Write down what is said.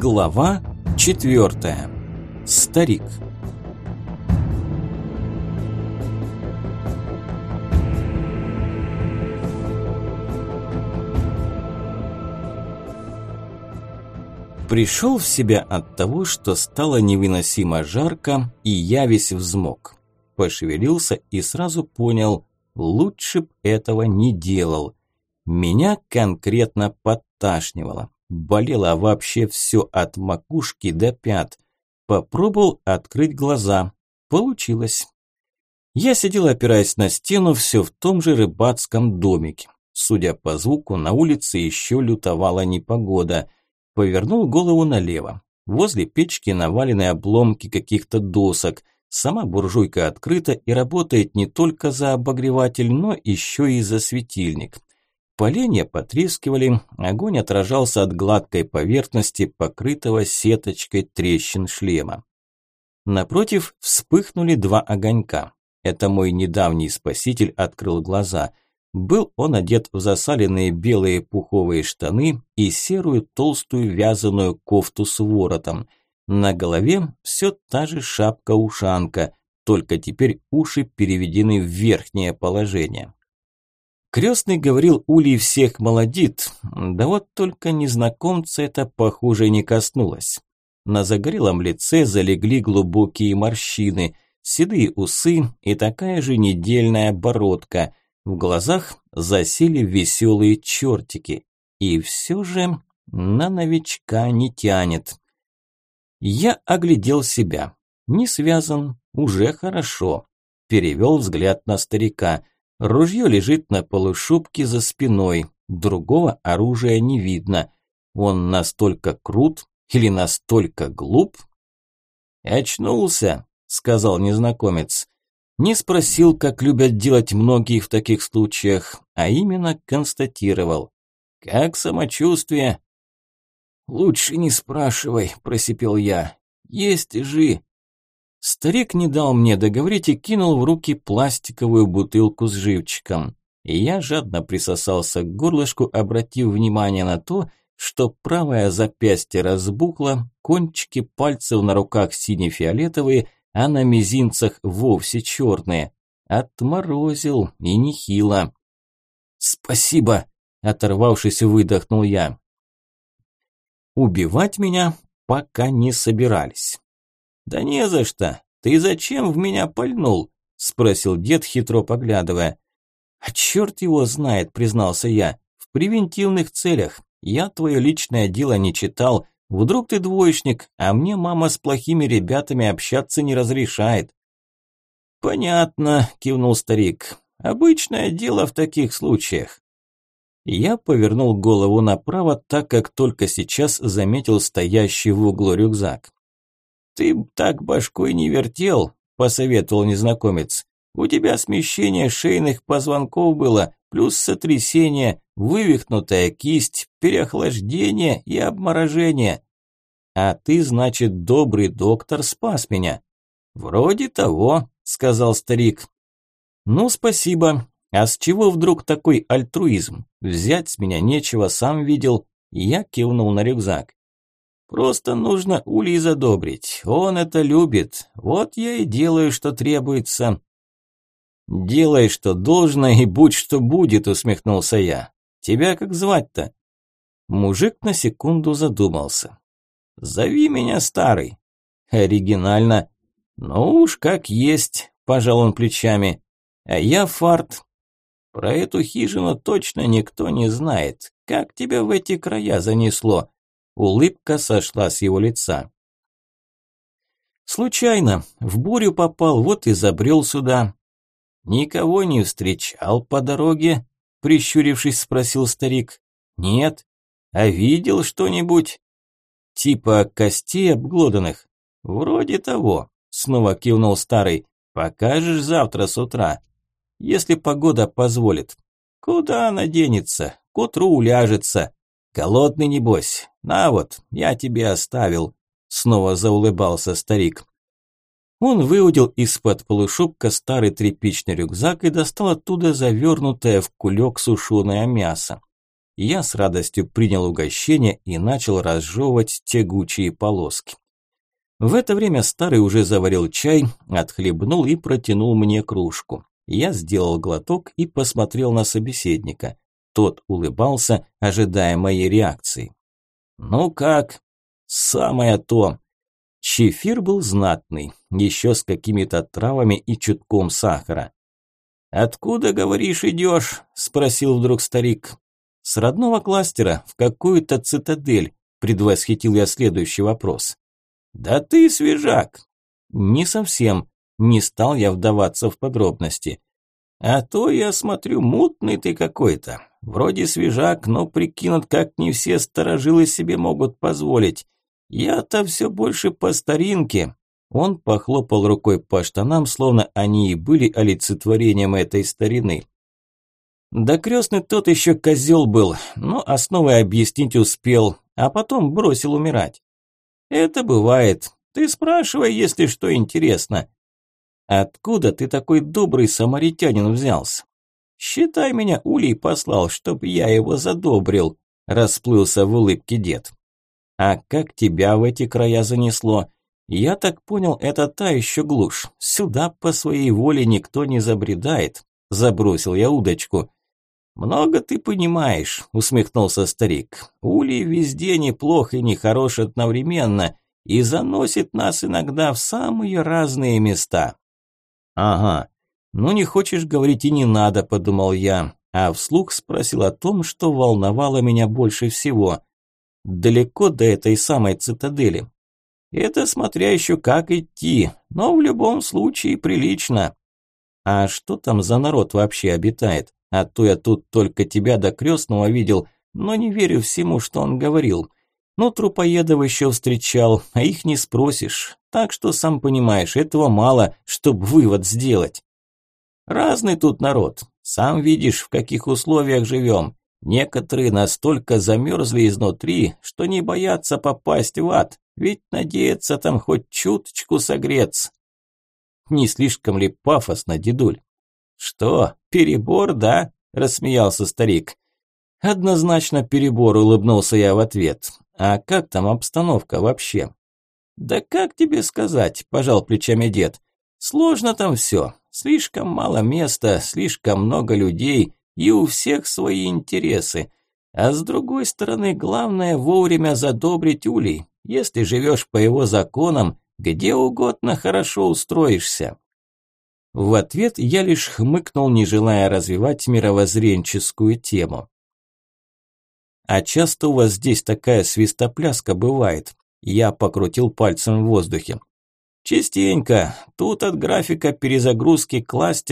Глава четвертая. Старик. Пришел в себя от того, что стало невыносимо жарко, и я весь взмок. Пошевелился и сразу понял, лучше б этого не делал. Меня конкретно подташнивало. Болело вообще все от макушки до пят. Попробовал открыть глаза. Получилось. Я сидел, опираясь на стену, все в том же рыбацком домике. Судя по звуку, на улице еще лютовала непогода. Повернул голову налево. Возле печки навалены обломки каких-то досок. Сама буржуйка открыта и работает не только за обогреватель, но еще и за светильник. Поленья потрескивали, огонь отражался от гладкой поверхности, покрытого сеточкой трещин шлема. Напротив вспыхнули два огонька. Это мой недавний спаситель открыл глаза – был он одет в засаленные белые пуховые штаны и серую толстую вязаную кофту с воротом. На голове все та же шапка-ушанка, только теперь уши переведены в верхнее положение. Крестный говорил, Улей всех молодит, да вот только незнакомца это, похоже, не коснулось. На загорелом лице залегли глубокие морщины, седые усы и такая же недельная бородка – в глазах засели веселые чертики. И все же на новичка не тянет. Я оглядел себя. Не связан, уже хорошо. Перевел взгляд на старика. Ружье лежит на полушубке за спиной. Другого оружия не видно. Он настолько крут или настолько глуп? «Очнулся», – сказал незнакомец. Не спросил, как любят делать многие в таких случаях, а именно констатировал. «Как самочувствие?» «Лучше не спрашивай», – просипел я. «Есть жи». Старик не дал мне договорить и кинул в руки пластиковую бутылку с живчиком. Я жадно присосался к горлышку, обратив внимание на то, что правое запястье разбухло, кончики пальцев на руках сине-фиолетовые – а на мизинцах вовсе черные. Отморозил и нехило. «Спасибо!» – оторвавшись, выдохнул я. Убивать меня пока не собирались. «Да не за что! Ты зачем в меня пальнул?» – спросил дед, хитро поглядывая. «А черт его знает», – признался я. «В превентивных целях. Я твое личное дело не читал, Вдруг ты двоечник, а мне мама с плохими ребятами общаться не разрешает. Понятно, кивнул старик. Обычное дело в таких случаях. Я повернул голову направо, так как только сейчас заметил стоящий в углу рюкзак. «Ты так башкой не вертел», – посоветовал незнакомец. «У тебя смещение шейных позвонков было, плюс сотрясение, вывихнутая кисть, переохлаждение и обморожение. А ты, значит, добрый доктор спас меня. Вроде того, сказал старик. Ну, спасибо. А с чего вдруг такой альтруизм? Взять с меня нечего, сам видел. Я кивнул на рюкзак. Просто нужно Улей задобрить. Он это любит. Вот я и делаю, что требуется. Делай, что должно, и будь, что будет, усмехнулся я. Тебя как звать-то? Мужик на секунду задумался. Зови меня старый. Оригинально. Ну уж как есть, пожал он плечами. А я фарт. Про эту хижину точно никто не знает. Как тебя в эти края занесло? Улыбка сошла с его лица. Случайно, в бурю попал, вот и забрел сюда. Никого не встречал по дороге? Прищурившись, спросил старик. Нет. А видел что-нибудь? Типа костей обглоданных? Вроде того. Снова кивнул старый. Покажешь завтра с утра. Если погода позволит. Куда она денется? К утру уляжется. Голодный небось. На вот, я тебе оставил. Снова заулыбался старик. Он выудил из-под полушубка старый тряпичный рюкзак и достал оттуда завернутое в кулек сушеное мясо. я с радостью принял угощение и начал разжевывать тягучие полоски. В это время старый уже заварил чай, отхлебнул и протянул мне кружку. Я сделал глоток и посмотрел на собеседника. Тот улыбался, ожидая моей реакции. «Ну как?» «Самое то!» Чефир был знатный, еще с какими-то травами и чутком сахара. «Откуда, говоришь, идешь?» – спросил вдруг старик. «С родного кластера, в какую-то цитадель», – предвосхитил я следующий вопрос. «Да ты свежак!» «Не совсем», – не стал я вдаваться в подробности. «А то, я смотрю, мутный ты какой-то. Вроде свежак, но прикинут, как не все сторожилы себе могут позволить. Я-то все больше по старинке». Он похлопал рукой по штанам, словно они и были олицетворением этой старины. Да крестный тот еще козел был, но основы объяснить успел, а потом бросил умирать. Это бывает. Ты спрашивай, если что интересно. Откуда ты такой добрый самаритянин взялся? Считай, меня Улей послал, чтоб я его задобрил, расплылся в улыбке дед. А как тебя в эти края занесло? Я так понял, это та еще глушь. Сюда по своей воле никто не забредает. Забросил я удочку. «Много ты понимаешь», – усмехнулся старик. «Улей везде неплох и нехорош одновременно, и заносит нас иногда в самые разные места». «Ага, ну не хочешь говорить и не надо», – подумал я, а вслух спросил о том, что волновало меня больше всего. «Далеко до этой самой цитадели?» «Это смотря еще как идти, но в любом случае прилично». «А что там за народ вообще обитает?» А то я тут только тебя до крестного видел, но не верю всему, что он говорил. Ну, трупоедов еще встречал, а их не спросишь. Так что, сам понимаешь, этого мало, чтобы вывод сделать. Разный тут народ. Сам видишь, в каких условиях живем. Некоторые настолько замерзли изнутри, что не боятся попасть в ад, ведь надеются там хоть чуточку согреться. Не слишком ли пафосно, дедуль? «Что, перебор, да?» – рассмеялся старик. «Однозначно перебор», – улыбнулся я в ответ. «А как там обстановка вообще?» «Да как тебе сказать?» – пожал плечами дед. «Сложно там все. Слишком мало места, слишком много людей, и у всех свои интересы. А с другой стороны, главное вовремя задобрить улей. Если живешь по его законам, где угодно хорошо устроишься. В ответ я лишь хмыкнул, не желая развивать мировоззренческую тему. «А часто у вас здесь такая свистопляска бывает?» Я покрутил пальцем в воздухе. «Частенько. Тут от графика перезагрузки кластера